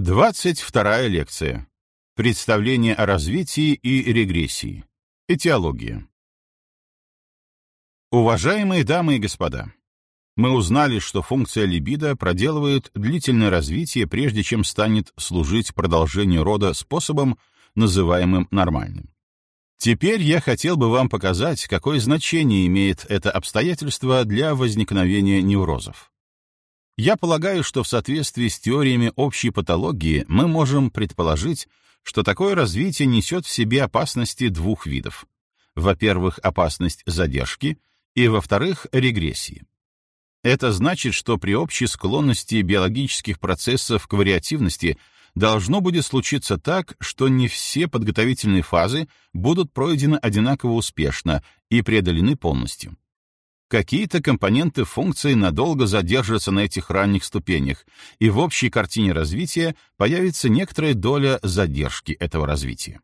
22 лекция. Представление о развитии и регрессии. Этиология. Уважаемые дамы и господа, мы узнали, что функция либидо проделывает длительное развитие, прежде чем станет служить продолжению рода способом, называемым нормальным. Теперь я хотел бы вам показать, какое значение имеет это обстоятельство для возникновения неврозов. Я полагаю, что в соответствии с теориями общей патологии мы можем предположить, что такое развитие несет в себе опасности двух видов. Во-первых, опасность задержки, и, во-вторых, регрессии. Это значит, что при общей склонности биологических процессов к вариативности должно будет случиться так, что не все подготовительные фазы будут пройдены одинаково успешно и преодолены полностью. Какие-то компоненты функции надолго задержатся на этих ранних ступенях, и в общей картине развития появится некоторая доля задержки этого развития.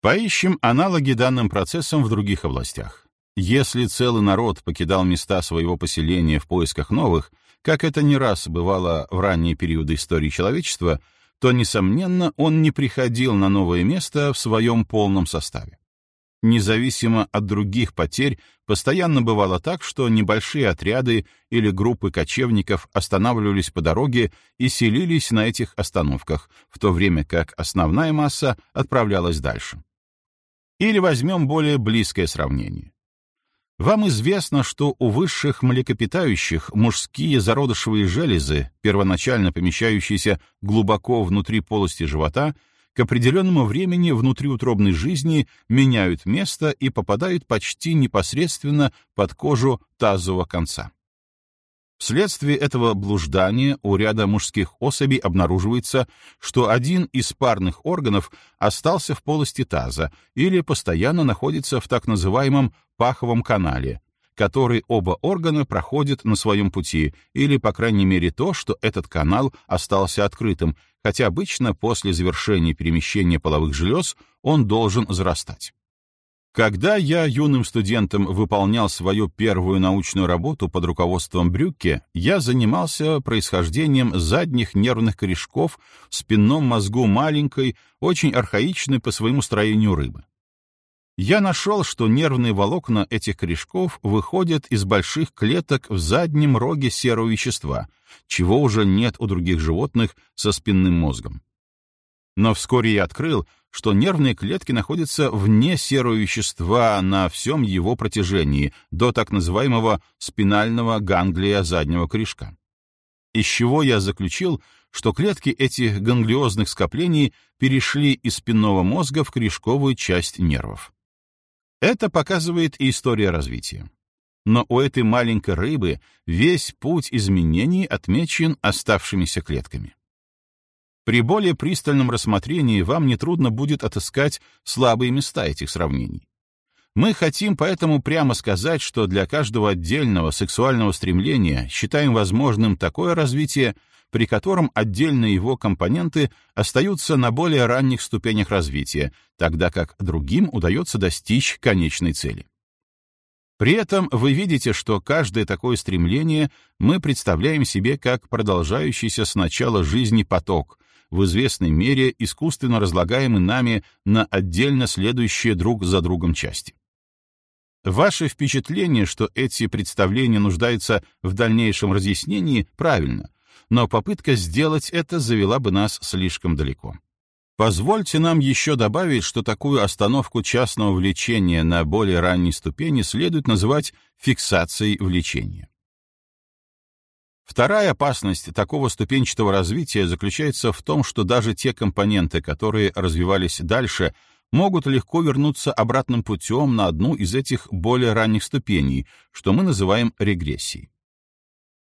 Поищем аналоги данным процессам в других областях. Если целый народ покидал места своего поселения в поисках новых, как это не раз бывало в ранние периоды истории человечества, то, несомненно, он не приходил на новое место в своем полном составе. Независимо от других потерь, постоянно бывало так, что небольшие отряды или группы кочевников останавливались по дороге и селились на этих остановках, в то время как основная масса отправлялась дальше. Или возьмем более близкое сравнение. Вам известно, что у высших млекопитающих мужские зародышевые железы, первоначально помещающиеся глубоко внутри полости живота, к определенному времени внутриутробной жизни меняют место и попадают почти непосредственно под кожу тазового конца. Вследствие этого блуждания у ряда мужских особей обнаруживается, что один из парных органов остался в полости таза или постоянно находится в так называемом паховом канале, который оба органа проходят на своем пути, или, по крайней мере, то, что этот канал остался открытым, хотя обычно после завершения перемещения половых желез он должен зарастать. Когда я юным студентом выполнял свою первую научную работу под руководством Брюкке, я занимался происхождением задних нервных корешков в спинном мозгу маленькой, очень архаичной по своему строению рыбы. Я нашел, что нервные волокна этих корешков выходят из больших клеток в заднем роге серого вещества, чего уже нет у других животных со спинным мозгом. Но вскоре я открыл, что нервные клетки находятся вне серого вещества на всем его протяжении, до так называемого спинального ганглия заднего корешка. Из чего я заключил, что клетки этих ганглиозных скоплений перешли из спинного мозга в корешковую часть нервов. Это показывает и история развития. Но у этой маленькой рыбы весь путь изменений отмечен оставшимися клетками. При более пристальном рассмотрении вам нетрудно будет отыскать слабые места этих сравнений. Мы хотим поэтому прямо сказать, что для каждого отдельного сексуального стремления считаем возможным такое развитие, при котором отдельные его компоненты остаются на более ранних ступенях развития, тогда как другим удается достичь конечной цели. При этом вы видите, что каждое такое стремление мы представляем себе как продолжающийся с начала жизни поток, в известной мере искусственно разлагаемый нами на отдельно следующие друг за другом части. Ваше впечатление, что эти представления нуждаются в дальнейшем разъяснении, правильно, но попытка сделать это завела бы нас слишком далеко. Позвольте нам еще добавить, что такую остановку частного влечения на более ранней ступени следует называть фиксацией влечения. Вторая опасность такого ступенчатого развития заключается в том, что даже те компоненты, которые развивались дальше, могут легко вернуться обратным путем на одну из этих более ранних ступеней, что мы называем регрессией.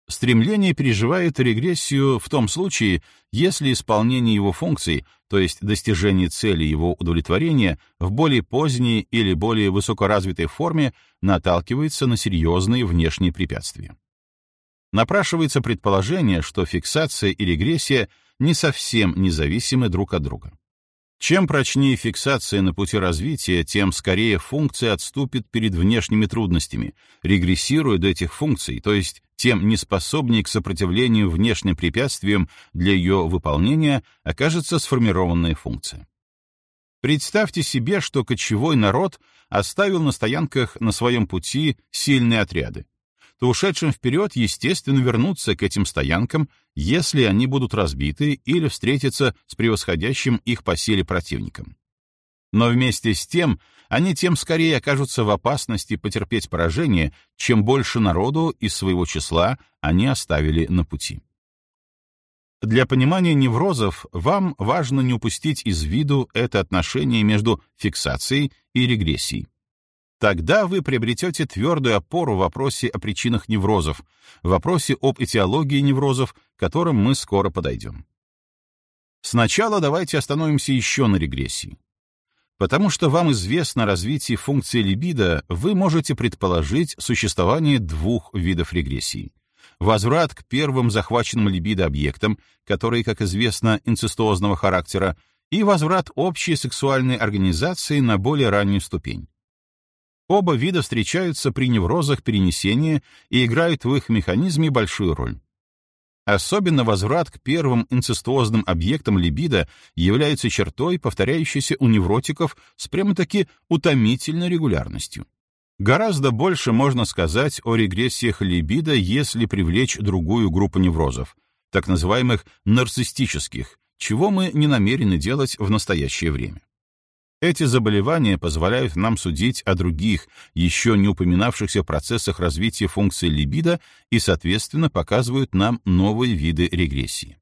Стремление переживает регрессию в том случае, если исполнение его функций, то есть достижение цели его удовлетворения, в более поздней или более высокоразвитой форме наталкивается на серьезные внешние препятствия. Напрашивается предположение, что фиксация и регрессия не совсем независимы друг от друга. Чем прочнее фиксация на пути развития, тем скорее функция отступит перед внешними трудностями, регрессируя до этих функций, то есть тем неспособнее к сопротивлению внешним препятствиям для ее выполнения окажется сформированная функция. Представьте себе, что кочевой народ оставил на стоянках на своем пути сильные отряды то ушедшим вперед, естественно, вернуться к этим стоянкам, если они будут разбиты или встретятся с превосходящим их по силе противником. Но вместе с тем, они тем скорее окажутся в опасности потерпеть поражение, чем больше народу из своего числа они оставили на пути. Для понимания неврозов вам важно не упустить из виду это отношение между фиксацией и регрессией. Тогда вы приобретете твердую опору в вопросе о причинах неврозов, в вопросе об этиологии неврозов, к которым мы скоро подойдем. Сначала давайте остановимся еще на регрессии. Потому что вам известно развитие функции либидо, вы можете предположить существование двух видов регрессии. Возврат к первым захваченным либидо объектам, которые, как известно, инцестуозного характера, и возврат общей сексуальной организации на более раннюю ступень. Оба вида встречаются при неврозах перенесения и играют в их механизме большую роль. Особенно возврат к первым инцестуозным объектам либидо является чертой, повторяющейся у невротиков с прямо-таки утомительной регулярностью. Гораздо больше можно сказать о регрессиях либидо, если привлечь другую группу неврозов, так называемых нарциссических, чего мы не намерены делать в настоящее время. Эти заболевания позволяют нам судить о других, еще не упоминавшихся процессах развития функции либидо и, соответственно, показывают нам новые виды регрессии.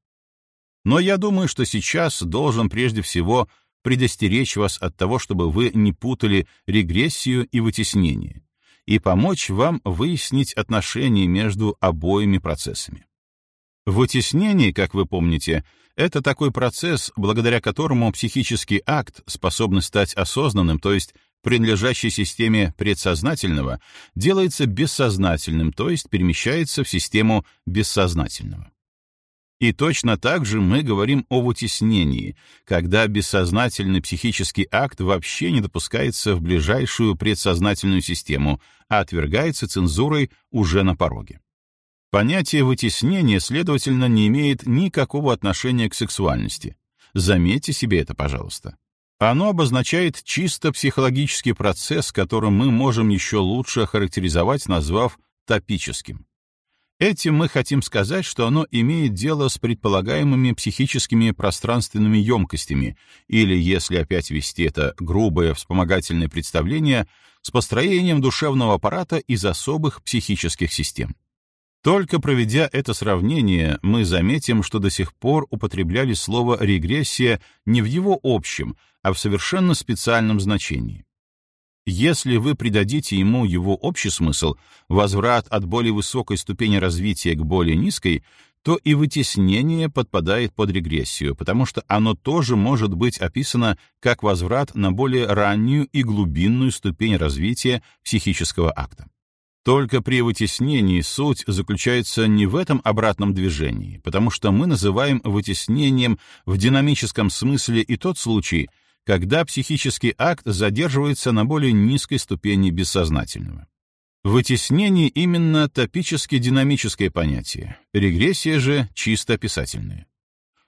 Но я думаю, что сейчас должен прежде всего предостеречь вас от того, чтобы вы не путали регрессию и вытеснение, и помочь вам выяснить отношения между обоими процессами. Вытеснение, как вы помните, это такой процесс, благодаря которому психический акт способный стать осознанным, то есть принадлежащей системе предсознательного, делается бессознательным, то есть перемещается в систему бессознательного. И точно так же мы говорим о вытеснении, когда бессознательный психический акт вообще не допускается в ближайшую предсознательную систему, а отвергается цензурой уже на пороге. Понятие вытеснения, следовательно, не имеет никакого отношения к сексуальности. Заметьте себе это, пожалуйста. Оно обозначает чисто психологический процесс, которым мы можем еще лучше охарактеризовать, назвав топическим. Этим мы хотим сказать, что оно имеет дело с предполагаемыми психическими пространственными емкостями, или, если опять вести это грубое вспомогательное представление, с построением душевного аппарата из особых психических систем. Только проведя это сравнение, мы заметим, что до сих пор употребляли слово «регрессия» не в его общем, а в совершенно специальном значении. Если вы придадите ему его общий смысл, возврат от более высокой ступени развития к более низкой, то и вытеснение подпадает под регрессию, потому что оно тоже может быть описано как возврат на более раннюю и глубинную ступень развития психического акта. Только при вытеснении суть заключается не в этом обратном движении, потому что мы называем вытеснением в динамическом смысле и тот случай, когда психический акт задерживается на более низкой ступени бессознательного. Вытеснение именно топически динамическое понятие, регрессия же чисто описательная.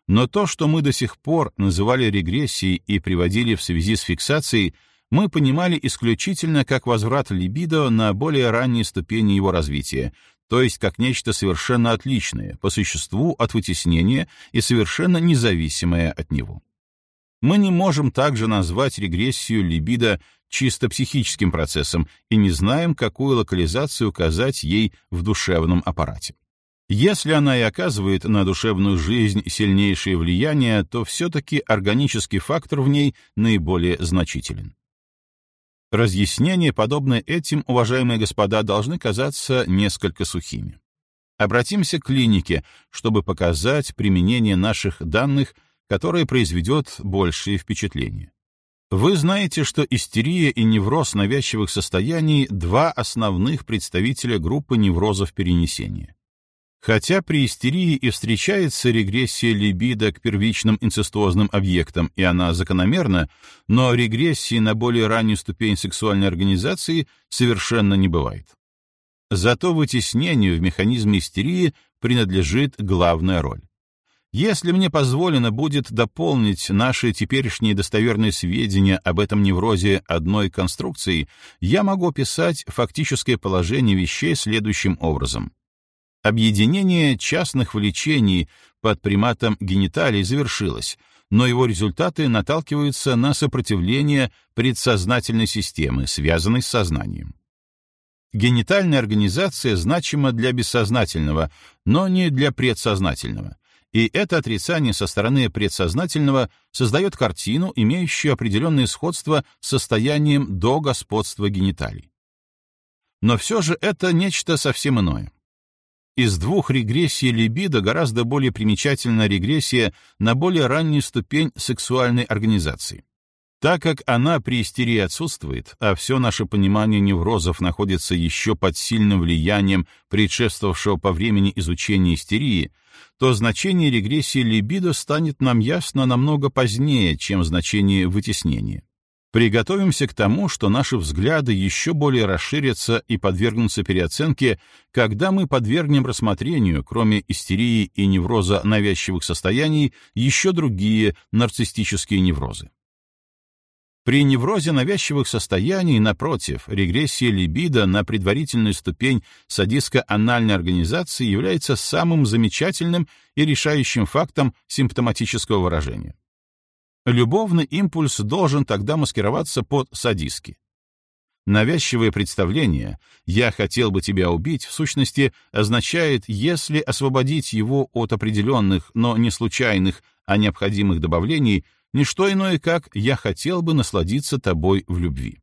Но то, что мы до сих пор называли регрессией и приводили в связи с фиксацией, мы понимали исключительно как возврат либидо на более ранние ступени его развития, то есть как нечто совершенно отличное, по существу от вытеснения и совершенно независимое от него. Мы не можем также назвать регрессию либидо чисто психическим процессом и не знаем, какую локализацию указать ей в душевном аппарате. Если она и оказывает на душевную жизнь сильнейшее влияние, то все-таки органический фактор в ней наиболее значителен. Разъяснения, подобные этим, уважаемые господа, должны казаться несколько сухими. Обратимся к клинике, чтобы показать применение наших данных, которое произведет большее впечатление. Вы знаете, что истерия и невроз навязчивых состояний — два основных представителя группы неврозов перенесения. Хотя при истерии и встречается регрессия либидо к первичным инцестуозным объектам, и она закономерна, но регрессии на более раннюю ступень сексуальной организации совершенно не бывает. Зато вытеснению в механизме истерии принадлежит главная роль. Если мне позволено будет дополнить наши теперешние достоверные сведения об этом неврозе одной конструкцией, я могу описать фактическое положение вещей следующим образом. Объединение частных влечений под приматом гениталий завершилось, но его результаты наталкиваются на сопротивление предсознательной системы, связанной с сознанием. Генитальная организация значима для бессознательного, но не для предсознательного, и это отрицание со стороны предсознательного создает картину, имеющую определенное сходство с состоянием до господства гениталий. Но все же это нечто совсем иное. Из двух регрессий либидо гораздо более примечательна регрессия на более раннюю ступень сексуальной организации. Так как она при истерии отсутствует, а все наше понимание неврозов находится еще под сильным влиянием предшествовавшего по времени изучения истерии, то значение регрессии либидо станет нам ясно намного позднее, чем значение вытеснения. Приготовимся к тому, что наши взгляды еще более расширятся и подвергнутся переоценке, когда мы подвергнем рассмотрению, кроме истерии и невроза навязчивых состояний, еще другие нарциссические неврозы. При неврозе навязчивых состояний, напротив, регрессия либидо на предварительную ступень садистско-анальной организации является самым замечательным и решающим фактом симптоматического выражения. Любовный импульс должен тогда маскироваться под садистский. Навязчивое представление «я хотел бы тебя убить» в сущности означает, если освободить его от определенных, но не случайных, а необходимых добавлений, не что иное, как «я хотел бы насладиться тобой в любви».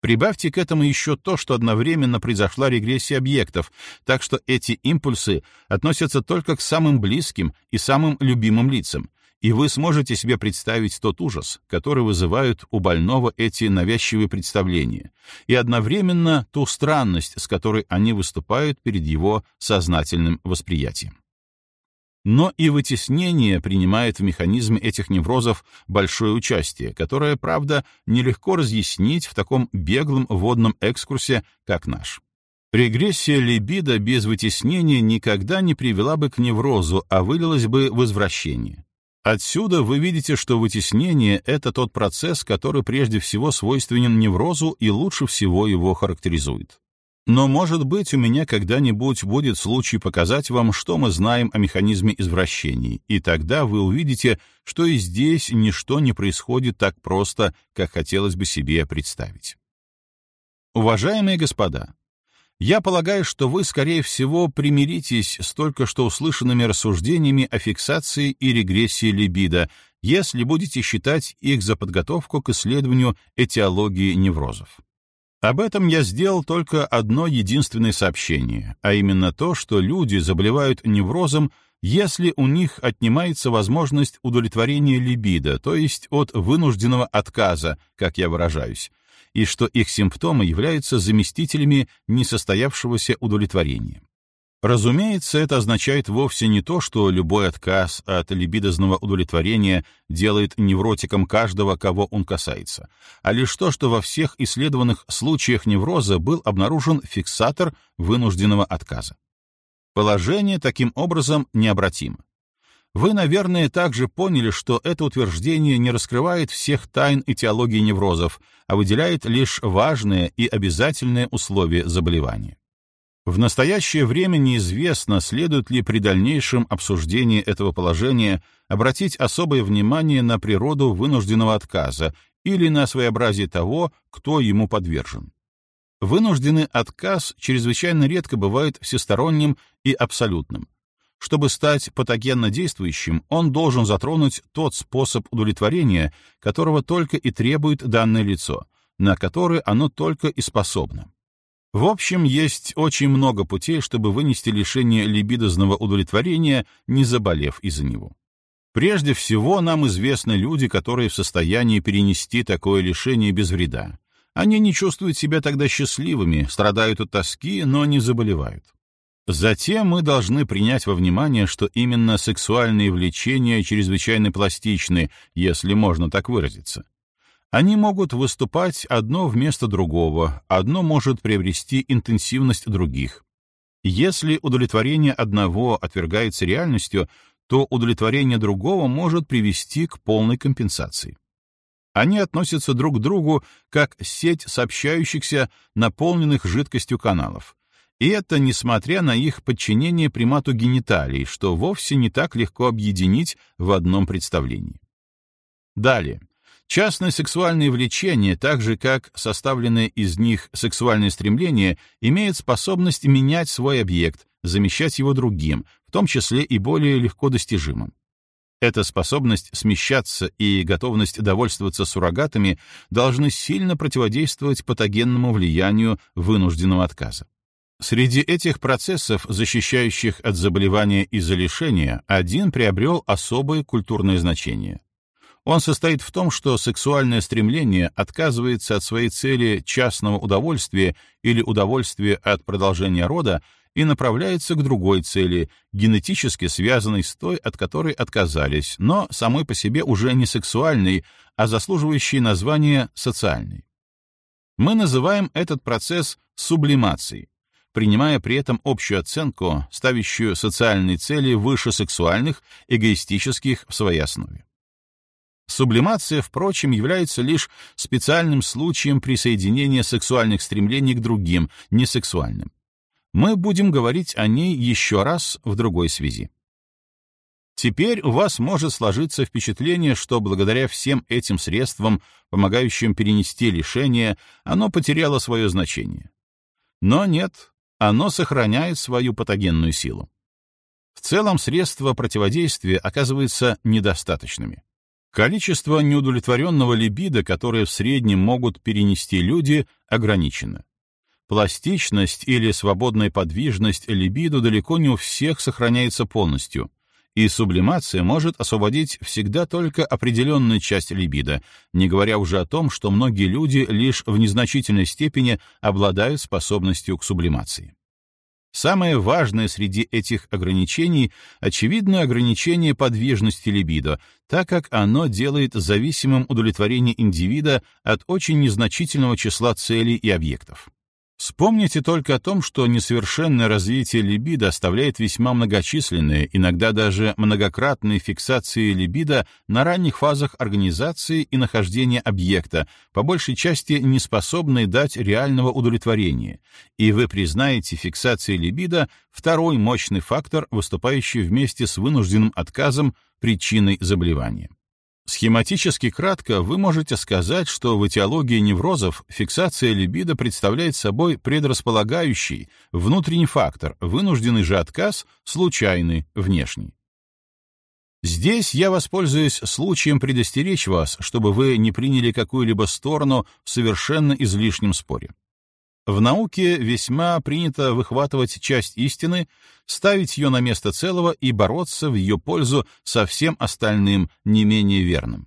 Прибавьте к этому еще то, что одновременно произошла регрессия объектов, так что эти импульсы относятся только к самым близким и самым любимым лицам, и вы сможете себе представить тот ужас, который вызывают у больного эти навязчивые представления, и одновременно ту странность, с которой они выступают перед его сознательным восприятием. Но и вытеснение принимает в механизме этих неврозов большое участие, которое, правда, нелегко разъяснить в таком беглом водном экскурсе, как наш. Регрессия либидо без вытеснения никогда не привела бы к неврозу, а вылилась бы в извращение. Отсюда вы видите, что вытеснение — это тот процесс, который прежде всего свойственен неврозу и лучше всего его характеризует. Но, может быть, у меня когда-нибудь будет случай показать вам, что мы знаем о механизме извращений, и тогда вы увидите, что и здесь ничто не происходит так просто, как хотелось бы себе представить. Уважаемые господа, я полагаю, что вы, скорее всего, примиритесь с только что услышанными рассуждениями о фиксации и регрессии либидо, если будете считать их за подготовку к исследованию этиологии неврозов. Об этом я сделал только одно единственное сообщение, а именно то, что люди заболевают неврозом, если у них отнимается возможность удовлетворения либидо, то есть от вынужденного отказа, как я выражаюсь, и что их симптомы являются заместителями несостоявшегося удовлетворения. Разумеется, это означает вовсе не то, что любой отказ от либидозного удовлетворения делает невротиком каждого, кого он касается, а лишь то, что во всех исследованных случаях невроза был обнаружен фиксатор вынужденного отказа. Положение таким образом необратимо. Вы, наверное, также поняли, что это утверждение не раскрывает всех тайн этиологии неврозов, а выделяет лишь важные и обязательные условия заболевания. В настоящее время неизвестно, следует ли при дальнейшем обсуждении этого положения обратить особое внимание на природу вынужденного отказа или на своеобразие того, кто ему подвержен. Вынужденный отказ чрезвычайно редко бывает всесторонним и абсолютным. Чтобы стать патогенно действующим, он должен затронуть тот способ удовлетворения, которого только и требует данное лицо, на который оно только и способно. В общем, есть очень много путей, чтобы вынести лишение либидозного удовлетворения, не заболев из-за него. Прежде всего, нам известны люди, которые в состоянии перенести такое лишение без вреда. Они не чувствуют себя тогда счастливыми, страдают от тоски, но не заболевают. Затем мы должны принять во внимание, что именно сексуальные влечения чрезвычайно пластичны, если можно так выразиться. Они могут выступать одно вместо другого, одно может приобрести интенсивность других. Если удовлетворение одного отвергается реальностью, то удовлетворение другого может привести к полной компенсации. Они относятся друг к другу как сеть сообщающихся, наполненных жидкостью каналов. И это несмотря на их подчинение примату гениталий, что вовсе не так легко объединить в одном представлении. Далее. Частные сексуальные влечения, так же как составленные из них сексуальные стремления, имеют способность менять свой объект, замещать его другим, в том числе и более легко достижимым. Эта способность смещаться и готовность довольствоваться суррогатами должны сильно противодействовать патогенному влиянию вынужденного отказа. Среди этих процессов, защищающих от заболевания из-за лишения, один приобрел особое культурное значение. Он состоит в том, что сексуальное стремление отказывается от своей цели частного удовольствия или удовольствия от продолжения рода и направляется к другой цели, генетически связанной с той, от которой отказались, но самой по себе уже не сексуальной, а заслуживающей названия социальной. Мы называем этот процесс сублимацией, принимая при этом общую оценку, ставящую социальные цели выше сексуальных, эгоистических в своей основе. Сублимация, впрочем, является лишь специальным случаем присоединения сексуальных стремлений к другим, несексуальным. Мы будем говорить о ней еще раз в другой связи. Теперь у вас может сложиться впечатление, что благодаря всем этим средствам, помогающим перенести лишение, оно потеряло свое значение. Но нет, оно сохраняет свою патогенную силу. В целом средства противодействия оказываются недостаточными. Количество неудовлетворенного либидо, которое в среднем могут перенести люди, ограничено. Пластичность или свободная подвижность либидо далеко не у всех сохраняется полностью, и сублимация может освободить всегда только определенную часть либидо, не говоря уже о том, что многие люди лишь в незначительной степени обладают способностью к сублимации. Самое важное среди этих ограничений — очевидное ограничение подвижности либидо, так как оно делает зависимым удовлетворение индивида от очень незначительного числа целей и объектов. Вспомните только о том, что несовершенное развитие либидо оставляет весьма многочисленные, иногда даже многократные фиксации либидо на ранних фазах организации и нахождения объекта, по большей части не способные дать реального удовлетворения, и вы признаете фиксации либидо второй мощный фактор, выступающий вместе с вынужденным отказом причиной заболевания. Схематически кратко вы можете сказать, что в этиологии неврозов фиксация либидо представляет собой предрасполагающий, внутренний фактор, вынужденный же отказ — случайный, внешний. Здесь я воспользуюсь случаем предостеречь вас, чтобы вы не приняли какую-либо сторону в совершенно излишнем споре. В науке весьма принято выхватывать часть истины, ставить ее на место целого и бороться в ее пользу со всем остальным не менее верным.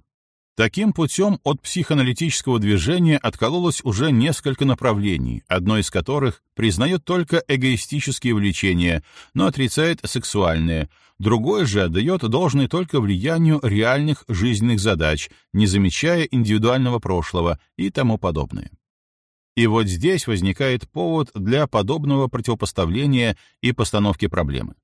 Таким путем от психоаналитического движения откололось уже несколько направлений, одно из которых признает только эгоистические влечения, но отрицает сексуальные, другое же отдает должное только влиянию реальных жизненных задач, не замечая индивидуального прошлого и тому подобное. И вот здесь возникает повод для подобного противопоставления и постановки проблемы.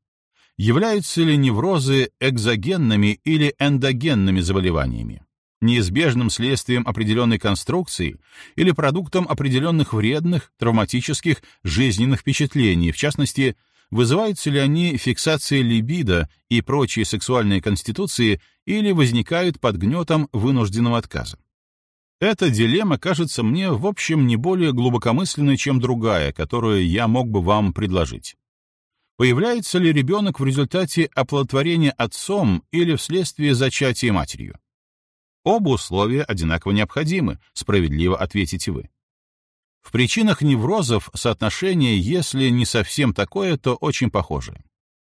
Являются ли неврозы экзогенными или эндогенными заболеваниями? Неизбежным следствием определенной конструкции или продуктом определенных вредных, травматических, жизненных впечатлений, в частности, вызываются ли они фиксацией либидо и прочие сексуальные конституции или возникают под гнетом вынужденного отказа? Эта дилемма кажется мне, в общем, не более глубокомысленной, чем другая, которую я мог бы вам предложить. Появляется ли ребенок в результате оплодотворения отцом или вследствие зачатия матерью? Оба условия одинаково необходимы, справедливо ответите вы. В причинах неврозов соотношение, если не совсем такое, то очень похожее.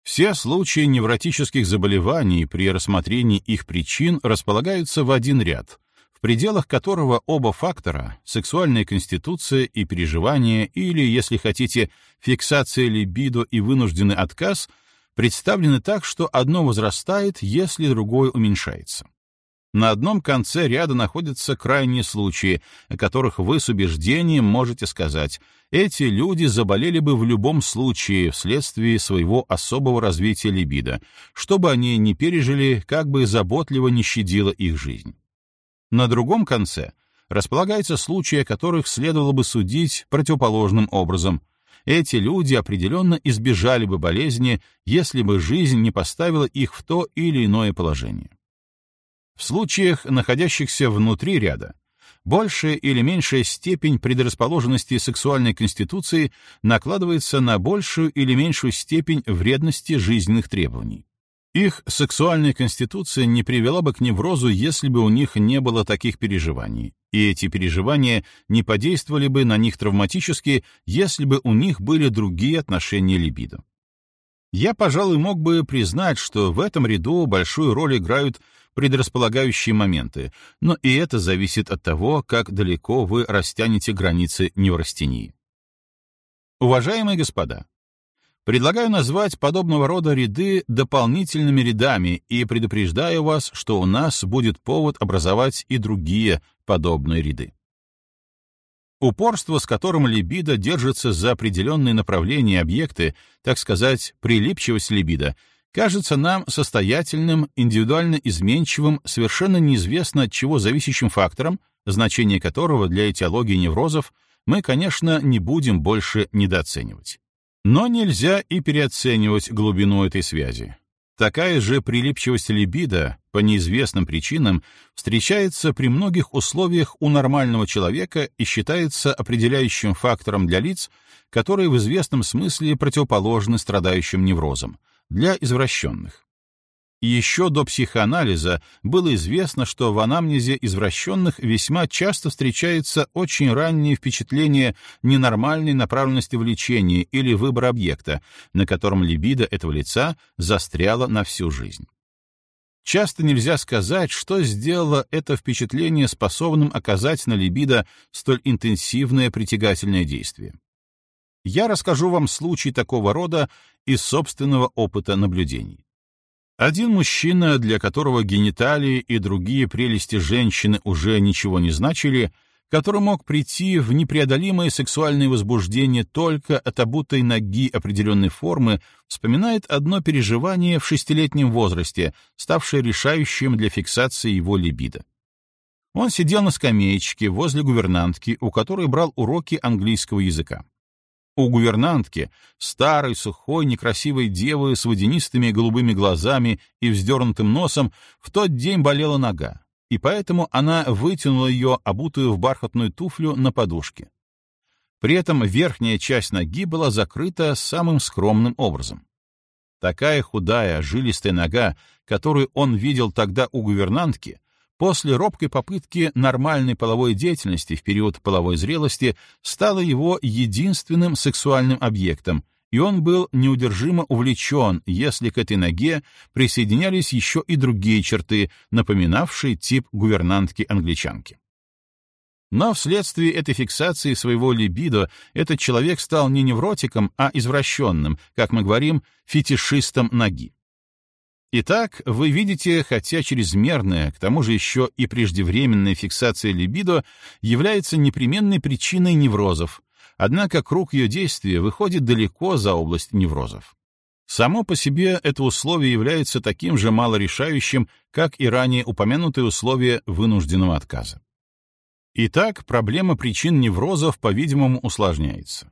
Все случаи невротических заболеваний при рассмотрении их причин располагаются в один ряд, пределах которого оба фактора — сексуальная конституция и переживание, или, если хотите, фиксация либидо и вынужденный отказ — представлены так, что одно возрастает, если другое уменьшается. На одном конце ряда находятся крайние случаи, о которых вы с убеждением можете сказать, эти люди заболели бы в любом случае вследствие своего особого развития либидо, чтобы они не пережили, как бы заботливо не щадила их жизнь. На другом конце располагаются случаи, о которых следовало бы судить противоположным образом. Эти люди определенно избежали бы болезни, если бы жизнь не поставила их в то или иное положение. В случаях, находящихся внутри ряда, большая или меньшая степень предрасположенности сексуальной конституции накладывается на большую или меньшую степень вредности жизненных требований. Их сексуальная конституция не привела бы к неврозу, если бы у них не было таких переживаний, и эти переживания не подействовали бы на них травматически, если бы у них были другие отношения либидо. Я, пожалуй, мог бы признать, что в этом ряду большую роль играют предрасполагающие моменты, но и это зависит от того, как далеко вы растянете границы неврастении. Уважаемые господа, предлагаю назвать подобного рода ряды дополнительными рядами и предупреждаю вас, что у нас будет повод образовать и другие подобные ряды. Упорство, с которым либидо держится за определенные направления объекты, так сказать, прилипчивость либидо, кажется нам состоятельным, индивидуально изменчивым, совершенно неизвестно от чего зависящим фактором, значение которого для этиологии неврозов мы, конечно, не будем больше недооценивать. Но нельзя и переоценивать глубину этой связи. Такая же прилипчивость либидо по неизвестным причинам встречается при многих условиях у нормального человека и считается определяющим фактором для лиц, которые в известном смысле противоположны страдающим неврозам, для извращенных. Еще до психоанализа было известно, что в анамнезе извращенных весьма часто встречается очень раннее впечатление ненормальной направленности влечения или выбора объекта, на котором либидо этого лица застряла на всю жизнь. Часто нельзя сказать, что сделало это впечатление способным оказать на либидо столь интенсивное притягательное действие. Я расскажу вам случай такого рода из собственного опыта наблюдений. Один мужчина, для которого гениталии и другие прелести женщины уже ничего не значили, который мог прийти в непреодолимое сексуальное возбуждение только от обутой ноги определенной формы, вспоминает одно переживание в шестилетнем возрасте, ставшее решающим для фиксации его либидо. Он сидел на скамеечке возле гувернантки, у которой брал уроки английского языка. У гувернантки, старой, сухой, некрасивой девы с водянистыми голубыми глазами и вздернутым носом, в тот день болела нога, и поэтому она вытянула ее, обутую в бархатную туфлю, на подушке. При этом верхняя часть ноги была закрыта самым скромным образом. Такая худая, жилистая нога, которую он видел тогда у гувернантки, после робкой попытки нормальной половой деятельности в период половой зрелости стала его единственным сексуальным объектом, и он был неудержимо увлечен, если к этой ноге присоединялись еще и другие черты, напоминавшие тип гувернантки-англичанки. Но вследствие этой фиксации своего либидо этот человек стал не невротиком, а извращенным, как мы говорим, фетишистом ноги. Итак, вы видите, хотя чрезмерная, к тому же еще и преждевременная фиксация либидо является непременной причиной неврозов, однако круг ее действия выходит далеко за область неврозов. Само по себе это условие является таким же малорешающим, как и ранее упомянутые условия вынужденного отказа. Итак, проблема причин неврозов, по-видимому, усложняется.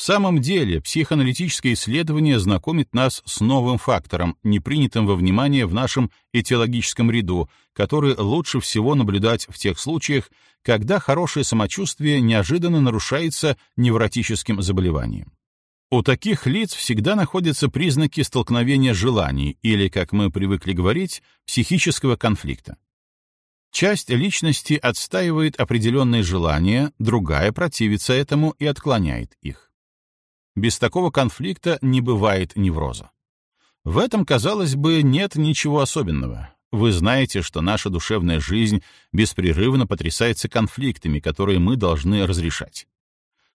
В самом деле, психоаналитическое исследование знакомит нас с новым фактором, не принятым во внимание в нашем этиологическом ряду, который лучше всего наблюдать в тех случаях, когда хорошее самочувствие неожиданно нарушается невротическим заболеванием. У таких лиц всегда находятся признаки столкновения желаний или, как мы привыкли говорить, психического конфликта. Часть личности отстаивает определенные желания, другая противится этому и отклоняет их. Без такого конфликта не бывает невроза. В этом, казалось бы, нет ничего особенного. Вы знаете, что наша душевная жизнь беспрерывно потрясается конфликтами, которые мы должны разрешать.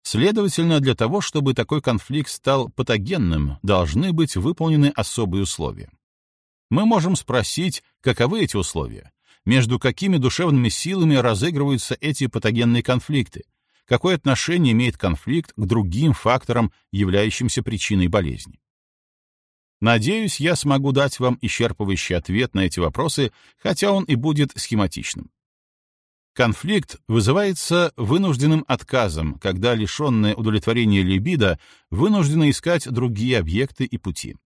Следовательно, для того, чтобы такой конфликт стал патогенным, должны быть выполнены особые условия. Мы можем спросить, каковы эти условия, между какими душевными силами разыгрываются эти патогенные конфликты, какое отношение имеет конфликт к другим факторам, являющимся причиной болезни. Надеюсь, я смогу дать вам исчерпывающий ответ на эти вопросы, хотя он и будет схематичным. Конфликт вызывается вынужденным отказом, когда лишенное удовлетворения либидо вынуждено искать другие объекты и пути.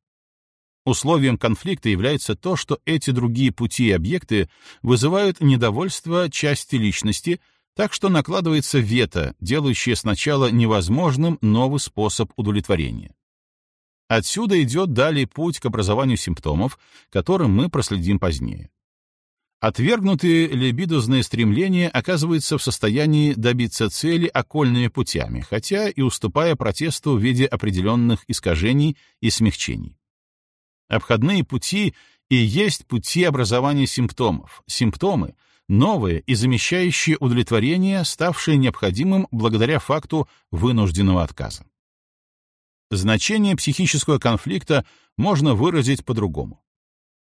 Условием конфликта является то, что эти другие пути и объекты вызывают недовольство части личности, так что накладывается вето, делающее сначала невозможным новый способ удовлетворения. Отсюда идет далее путь к образованию симптомов, которым мы проследим позднее. Отвергнутые либидозные стремления оказываются в состоянии добиться цели окольными путями, хотя и уступая протесту в виде определенных искажений и смягчений. Обходные пути и есть пути образования симптомов, симптомы — новые и замещающие удовлетворение, ставшие необходимым благодаря факту вынужденного отказа. Значение психического конфликта можно выразить по-другому.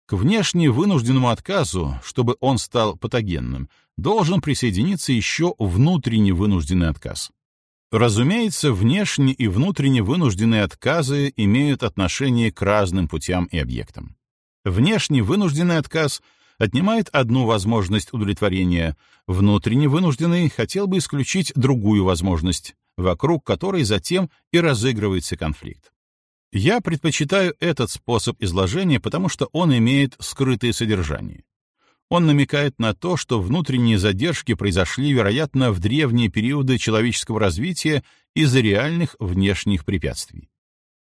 К внешне вынужденному отказу, чтобы он стал патогенным, должен присоединиться еще внутренне вынужденный отказ. Разумеется, внешне и внутренне вынужденные отказы имеют отношение к разным путям и объектам. Внешне вынужденный отказ отнимает одну возможность удовлетворения, внутренне вынужденный хотел бы исключить другую возможность, вокруг которой затем и разыгрывается конфликт. Я предпочитаю этот способ изложения, потому что он имеет скрытое содержание. Он намекает на то, что внутренние задержки произошли, вероятно, в древние периоды человеческого развития из-за реальных внешних препятствий.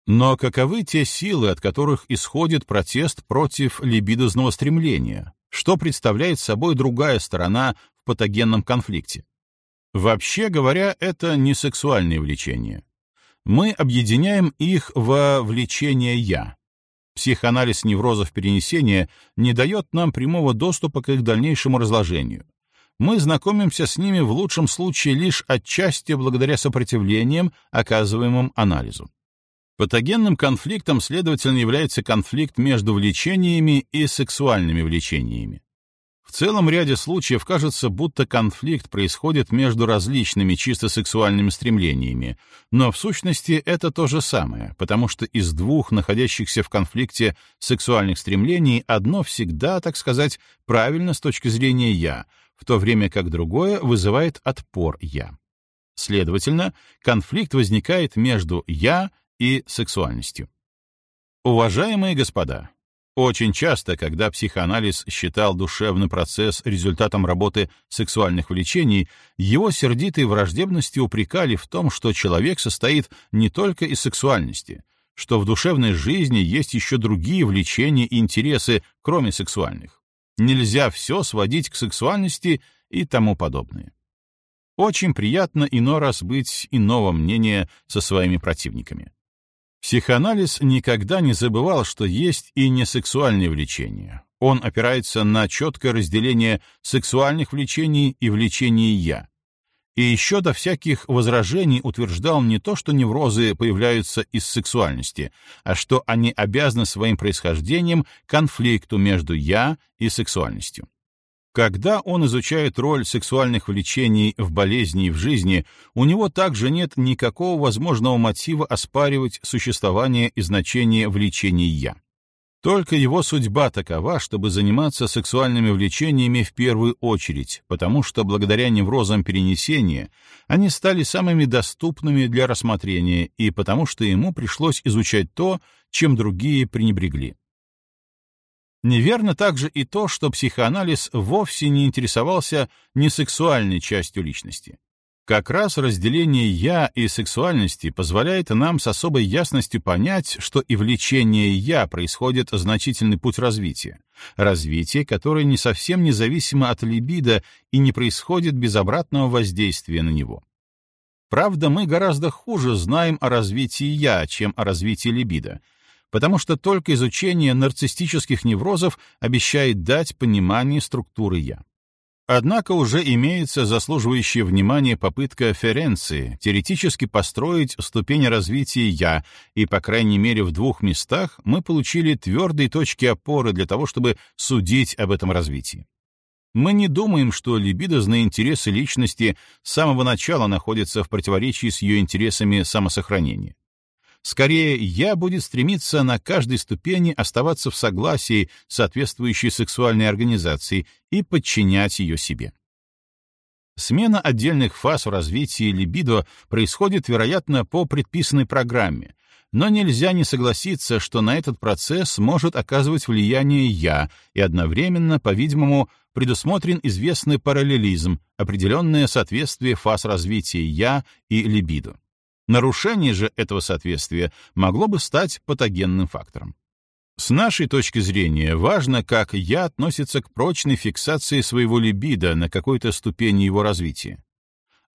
Но каковы те силы, от которых исходит протест против либидозного стремления? Что представляет собой другая сторона в патогенном конфликте? Вообще говоря, это не сексуальные влечения. Мы объединяем их во влечение «я». Психоанализ неврозов перенесения не дает нам прямого доступа к их дальнейшему разложению. Мы знакомимся с ними в лучшем случае лишь отчасти благодаря сопротивлениям, оказываемым анализу. Патогенным конфликтом, следовательно, является конфликт между влечениями и сексуальными влечениями. В целом ряде случаев кажется, будто конфликт происходит между различными чисто сексуальными стремлениями, но в сущности это то же самое, потому что из двух находящихся в конфликте сексуальных стремлений одно всегда, так сказать, правильно с точки зрения «я», в то время как другое вызывает отпор «я». Следовательно, конфликт возникает между «я» и сексуальностью. Уважаемые господа, очень часто, когда психоанализ считал душевный процесс результатом работы сексуальных влечений, его сердитой враждебности упрекали в том, что человек состоит не только из сексуальности, что в душевной жизни есть еще другие влечения и интересы, кроме сексуальных. Нельзя все сводить к сексуальности и тому подобное. Очень приятно иной раз быть иного мнения со своими противниками. Психоанализ никогда не забывал, что есть и несексуальные влечения. Он опирается на четкое разделение сексуальных влечений и влечений «я». И еще до всяких возражений утверждал не то, что неврозы появляются из сексуальности, а что они обязаны своим происхождением конфликту между «я» и сексуальностью. Когда он изучает роль сексуальных влечений в болезни и в жизни, у него также нет никакого возможного мотива оспаривать существование и значение влечений «я». Только его судьба такова, чтобы заниматься сексуальными влечениями в первую очередь, потому что благодаря неврозам перенесения они стали самыми доступными для рассмотрения и потому что ему пришлось изучать то, чем другие пренебрегли. Неверно также и то, что психоанализ вовсе не интересовался несексуальной частью личности. Как раз разделение «я» и сексуальности позволяет нам с особой ясностью понять, что и влечение «я» происходит значительный путь развития. Развитие, которое не совсем независимо от либидо и не происходит без обратного воздействия на него. Правда, мы гораздо хуже знаем о развитии «я», чем о развитии либидо, потому что только изучение нарциссических неврозов обещает дать понимание структуры «я». Однако уже имеется заслуживающая внимания попытка Ференции теоретически построить ступень развития «я», и, по крайней мере, в двух местах мы получили твердые точки опоры для того, чтобы судить об этом развитии. Мы не думаем, что либидозные интересы личности с самого начала находятся в противоречии с ее интересами самосохранения. Скорее, «я» будет стремиться на каждой ступени оставаться в согласии с соответствующей сексуальной организацией и подчинять ее себе. Смена отдельных фаз в развитии либидо происходит, вероятно, по предписанной программе, но нельзя не согласиться, что на этот процесс может оказывать влияние «я», и одновременно, по-видимому, предусмотрен известный параллелизм, определенное соответствие фаз развития «я» и либидо. Нарушение же этого соответствия могло бы стать патогенным фактором. С нашей точки зрения важно, как «я» относится к прочной фиксации своего либидо на какой-то ступени его развития.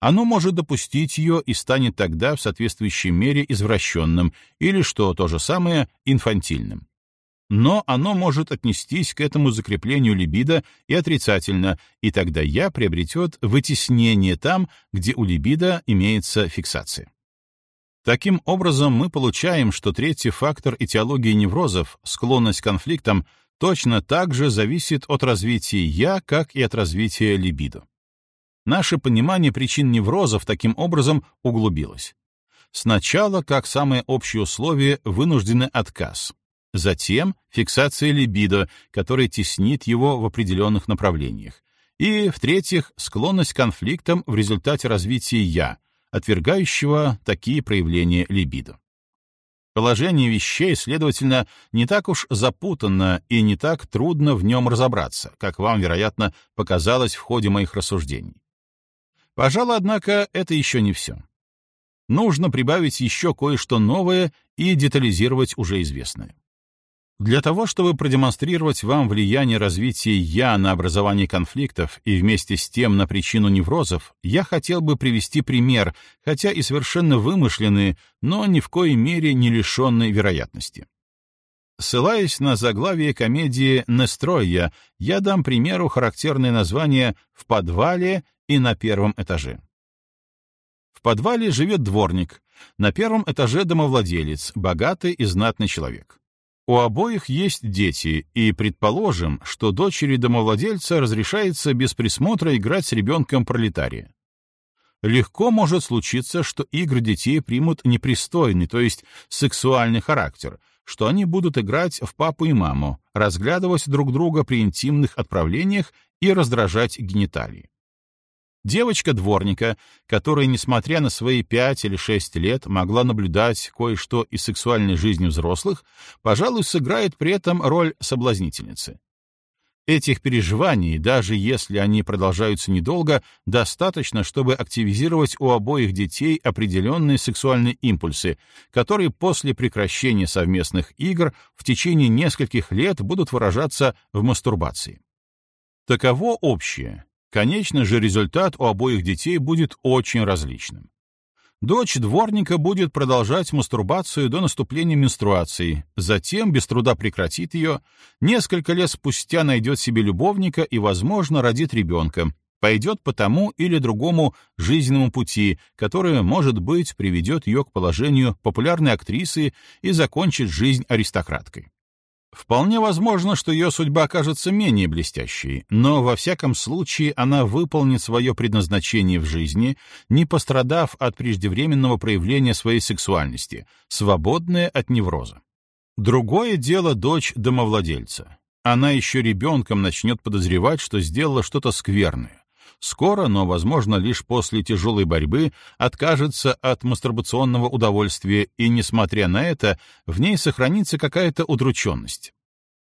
Оно может допустить ее и станет тогда в соответствующей мере извращенным или, что то же самое, инфантильным. Но оно может отнестись к этому закреплению либидо и отрицательно, и тогда «я» приобретет вытеснение там, где у либидо имеется фиксация. Таким образом, мы получаем, что третий фактор этиологии неврозов, склонность к конфликтам, точно так же зависит от развития «я», как и от развития либидо. Наше понимание причин неврозов таким образом углубилось. Сначала, как самое общее условие, вынужденный отказ. Затем фиксация либидо, которая теснит его в определенных направлениях. И, в-третьих, склонность к конфликтам в результате развития «я», отвергающего такие проявления либидо. Положение вещей, следовательно, не так уж запутанно и не так трудно в нем разобраться, как вам, вероятно, показалось в ходе моих рассуждений. Пожалуй, однако, это еще не все. Нужно прибавить еще кое-что новое и детализировать уже известное. Для того, чтобы продемонстрировать вам влияние развития «я» на образование конфликтов и вместе с тем на причину неврозов, я хотел бы привести пример, хотя и совершенно вымышленный, но ни в коей мере не лишенный вероятности. Ссылаясь на заглавие комедии «Нестроя», я дам примеру характерное название «В подвале» и «На первом этаже». В подвале живет дворник, на первом этаже домовладелец, богатый и знатный человек. У обоих есть дети, и предположим, что дочери домовладельца разрешается без присмотра играть с ребенком пролетария. Легко может случиться, что игры детей примут непристойный, то есть сексуальный характер, что они будут играть в папу и маму, разглядывать друг друга при интимных отправлениях и раздражать гениталии. Девочка дворника, которая, несмотря на свои пять или шесть лет, могла наблюдать кое-что из сексуальной жизни взрослых, пожалуй, сыграет при этом роль соблазнительницы. Этих переживаний, даже если они продолжаются недолго, достаточно, чтобы активизировать у обоих детей определенные сексуальные импульсы, которые после прекращения совместных игр в течение нескольких лет будут выражаться в мастурбации. Таково общее, Конечно же, результат у обоих детей будет очень различным. Дочь дворника будет продолжать мастурбацию до наступления менструации, затем без труда прекратит ее, несколько лет спустя найдет себе любовника и, возможно, родит ребенка, пойдет по тому или другому жизненному пути, который, может быть, приведет ее к положению популярной актрисы и закончит жизнь аристократкой. Вполне возможно, что ее судьба окажется менее блестящей, но во всяком случае она выполнит свое предназначение в жизни, не пострадав от преждевременного проявления своей сексуальности, свободная от невроза. Другое дело дочь домовладельца. Она еще ребенком начнет подозревать, что сделала что-то скверное. Скоро, но, возможно, лишь после тяжелой борьбы, откажется от мастурбационного удовольствия, и, несмотря на это, в ней сохранится какая-то удрученность.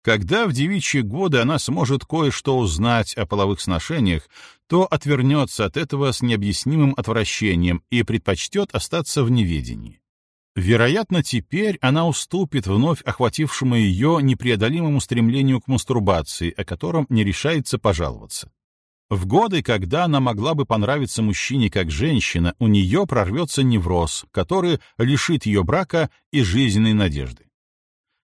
Когда в девичьи годы она сможет кое-что узнать о половых сношениях, то отвернется от этого с необъяснимым отвращением и предпочтет остаться в неведении. Вероятно, теперь она уступит вновь охватившему ее непреодолимому стремлению к мастурбации, о котором не решается пожаловаться. В годы, когда она могла бы понравиться мужчине как женщина, у нее прорвется невроз, который лишит ее брака и жизненной надежды.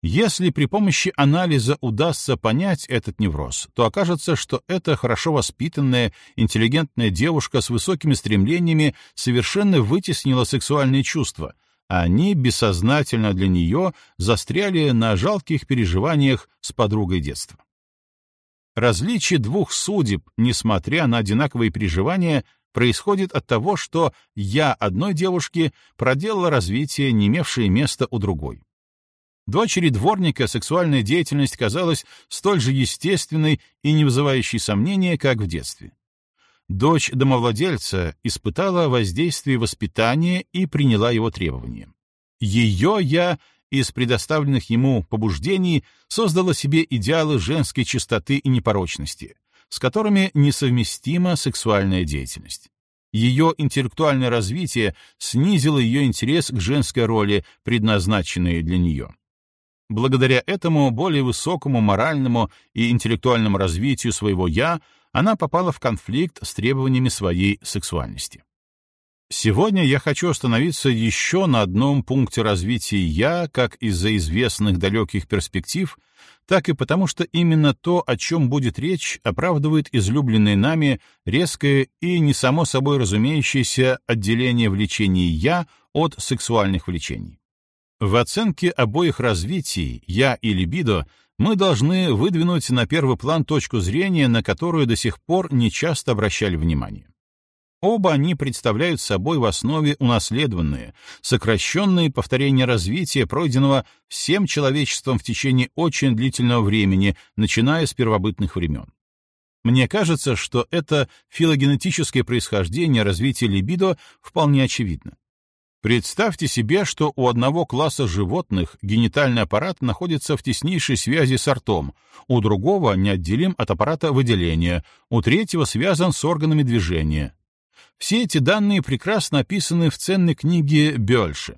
Если при помощи анализа удастся понять этот невроз, то окажется, что эта хорошо воспитанная, интеллигентная девушка с высокими стремлениями совершенно вытеснила сексуальные чувства, а они бессознательно для нее застряли на жалких переживаниях с подругой детства. Различие двух судеб, несмотря на одинаковые переживания, происходит от того, что «я» одной девушки проделала развитие, не имевшее места у другой. Дочери дворника сексуальная деятельность казалась столь же естественной и не вызывающей сомнения, как в детстве. Дочь домовладельца испытала воздействие воспитания и приняла его требования. Ее «я» из предоставленных ему побуждений создала себе идеалы женской чистоты и непорочности, с которыми несовместима сексуальная деятельность. Ее интеллектуальное развитие снизило ее интерес к женской роли, предназначенной для нее. Благодаря этому более высокому моральному и интеллектуальному развитию своего «я» она попала в конфликт с требованиями своей сексуальности. Сегодня я хочу остановиться еще на одном пункте развития «я», как из-за известных далеких перспектив, так и потому, что именно то, о чем будет речь, оправдывает излюбленное нами резкое и не само собой разумеющееся отделение влечений «я» от сексуальных влечений. В оценке обоих развитий «я» и «либидо» мы должны выдвинуть на первый план точку зрения, на которую до сих пор не часто обращали внимание. Оба они представляют собой в основе унаследованные, сокращенные повторения развития, пройденного всем человечеством в течение очень длительного времени, начиная с первобытных времен. Мне кажется, что это филогенетическое происхождение развития либидо вполне очевидно. Представьте себе, что у одного класса животных генитальный аппарат находится в теснейшей связи с ртом, у другого неотделим от аппарата выделения, у третьего связан с органами движения. Все эти данные прекрасно описаны в ценной книге Бёльше.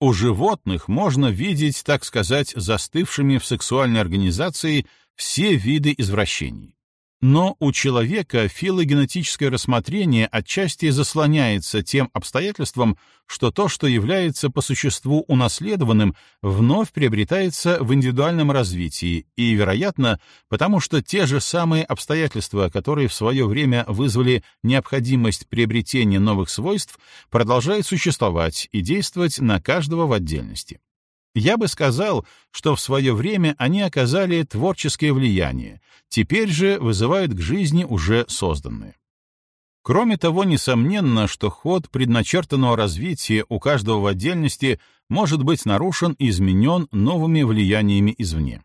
У животных можно видеть, так сказать, застывшими в сексуальной организации все виды извращений. Но у человека филогенетическое рассмотрение отчасти заслоняется тем обстоятельством, что то, что является по существу унаследованным, вновь приобретается в индивидуальном развитии, и, вероятно, потому что те же самые обстоятельства, которые в свое время вызвали необходимость приобретения новых свойств, продолжают существовать и действовать на каждого в отдельности. Я бы сказал, что в свое время они оказали творческое влияние, теперь же вызывают к жизни уже созданные. Кроме того, несомненно, что ход предначертанного развития у каждого в отдельности может быть нарушен и изменен новыми влияниями извне.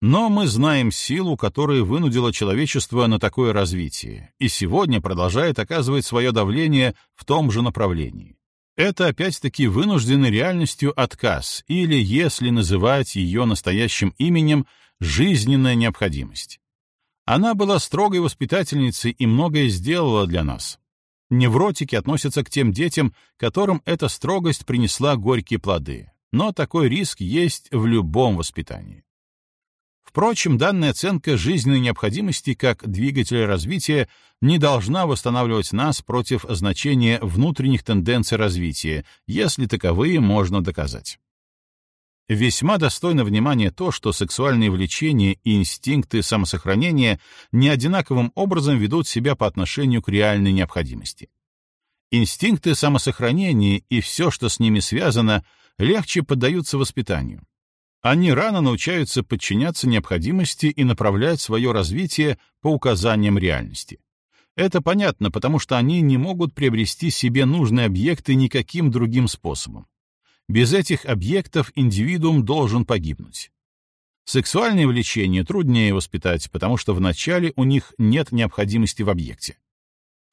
Но мы знаем силу, которая вынудила человечество на такое развитие, и сегодня продолжает оказывать свое давление в том же направлении. Это опять-таки вынужденный реальностью отказ, или, если называть ее настоящим именем, жизненная необходимость. Она была строгой воспитательницей и многое сделала для нас. Невротики относятся к тем детям, которым эта строгость принесла горькие плоды, но такой риск есть в любом воспитании. Впрочем, данная оценка жизненной необходимости как двигателя развития не должна восстанавливать нас против значения внутренних тенденций развития, если таковые можно доказать. Весьма достойно внимания то, что сексуальные влечения и инстинкты самосохранения не одинаковым образом ведут себя по отношению к реальной необходимости. Инстинкты самосохранения и все, что с ними связано, легче поддаются воспитанию. Они рано научаются подчиняться необходимости и направлять свое развитие по указаниям реальности. Это понятно, потому что они не могут приобрести себе нужные объекты никаким другим способом. Без этих объектов индивидуум должен погибнуть. Сексуальные влечения труднее воспитать, потому что вначале у них нет необходимости в объекте.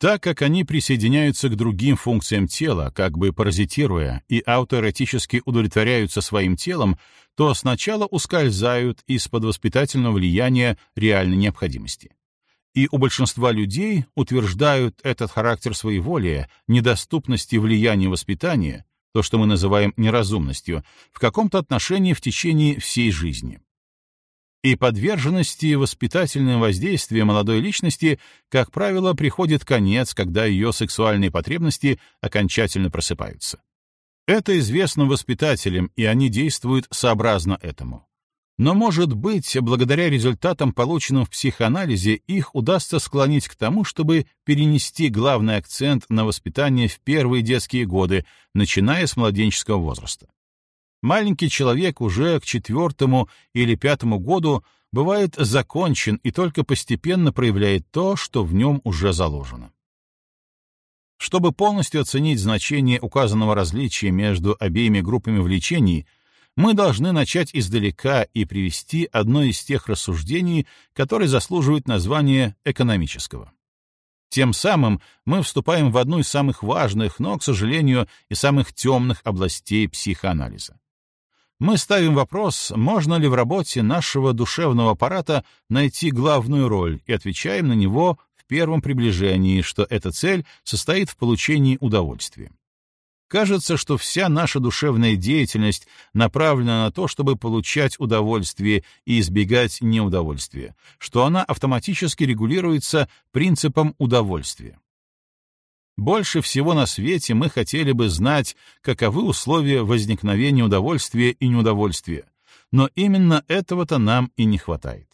Так как они присоединяются к другим функциям тела, как бы паразитируя, и аутоэротически удовлетворяются своим телом, то сначала ускользают из-под воспитательного влияния реальной необходимости. И у большинства людей утверждают этот характер своеволия, недоступности влияния воспитания, то, что мы называем неразумностью, в каком-то отношении в течение всей жизни и подверженности воспитательным воздействиям молодой личности, как правило, приходит конец, когда ее сексуальные потребности окончательно просыпаются. Это известно воспитателям, и они действуют сообразно этому. Но, может быть, благодаря результатам, полученным в психоанализе, их удастся склонить к тому, чтобы перенести главный акцент на воспитание в первые детские годы, начиная с младенческого возраста. Маленький человек уже к четвертому или пятому году бывает закончен и только постепенно проявляет то, что в нем уже заложено. Чтобы полностью оценить значение указанного различия между обеими группами влечений — мы должны начать издалека и привести одно из тех рассуждений, которые заслуживают названия экономического. Тем самым мы вступаем в одну из самых важных, но, к сожалению, и самых темных областей психоанализа. Мы ставим вопрос, можно ли в работе нашего душевного аппарата найти главную роль, и отвечаем на него в первом приближении, что эта цель состоит в получении удовольствия. Кажется, что вся наша душевная деятельность направлена на то, чтобы получать удовольствие и избегать неудовольствия, что она автоматически регулируется принципом удовольствия. Больше всего на свете мы хотели бы знать, каковы условия возникновения удовольствия и неудовольствия, но именно этого-то нам и не хватает.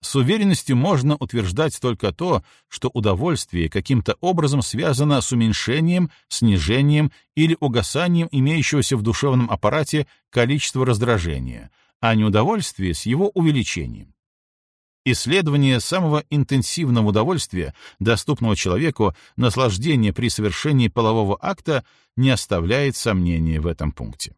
С уверенностью можно утверждать только то, что удовольствие каким-то образом связано с уменьшением, снижением или угасанием имеющегося в душевном аппарате количества раздражения, а неудовольствие с его увеличением. Исследование самого интенсивного удовольствия, доступного человеку, наслаждение при совершении полового акта, не оставляет сомнений в этом пункте.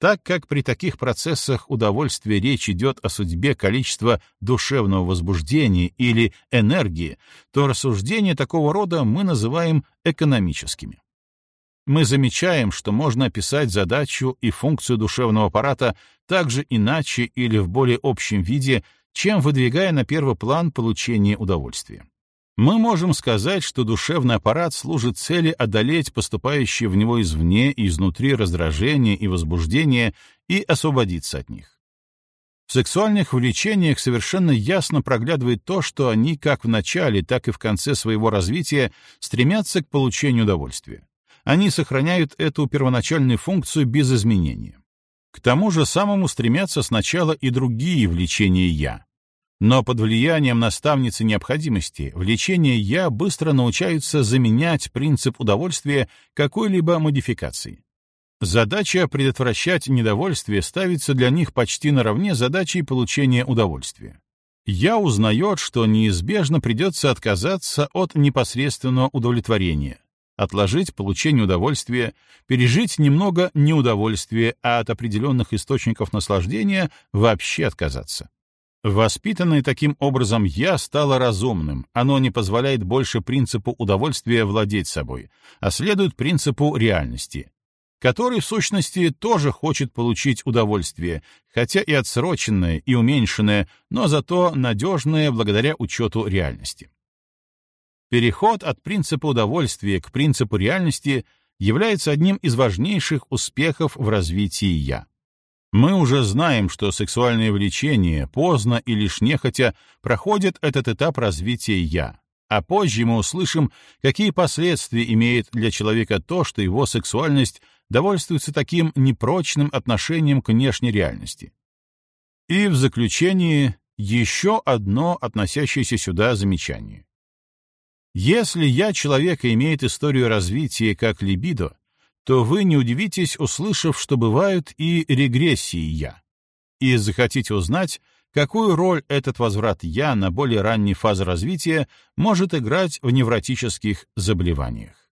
Так как при таких процессах удовольствия речь идет о судьбе количества душевного возбуждения или энергии, то рассуждения такого рода мы называем экономическими. Мы замечаем, что можно описать задачу и функцию душевного аппарата также иначе или в более общем виде, чем выдвигая на первый план получение удовольствия. Мы можем сказать, что душевный аппарат служит цели одолеть поступающие в него извне и изнутри раздражения и возбуждения и освободиться от них. В сексуальных влечениях совершенно ясно проглядывает то, что они как в начале, так и в конце своего развития стремятся к получению удовольствия. Они сохраняют эту первоначальную функцию без изменения. К тому же самому стремятся сначала и другие влечения «я», но под влиянием наставницы необходимости влечения «я» быстро научаются заменять принцип удовольствия какой-либо модификацией. Задача предотвращать недовольствие ставится для них почти наравне с задачей получения удовольствия. «Я» узнает, что неизбежно придется отказаться от непосредственного удовлетворения, отложить получение удовольствия, пережить немного неудовольствия, а от определенных источников наслаждения вообще отказаться. Воспитанное таким образом «я» стало разумным, оно не позволяет больше принципу удовольствия владеть собой, а следует принципу реальности, который, в сущности, тоже хочет получить удовольствие, хотя и отсроченное, и уменьшенное, но зато надежное благодаря учету реальности. Переход от принципа удовольствия к принципу реальности является одним из важнейших успехов в развитии «я». Мы уже знаем, что сексуальное влечение поздно и лишь нехотя проходит этот этап развития «я», а позже мы услышим, какие последствия имеет для человека то, что его сексуальность довольствуется таким непрочным отношением к внешней реальности. И в заключение еще одно относящееся сюда замечание. Если «я» человека имеет историю развития как либидо, то вы не удивитесь, услышав, что бывают и регрессии «я», и захотите узнать, какую роль этот возврат «я» на более ранней фазе развития может играть в невротических заболеваниях.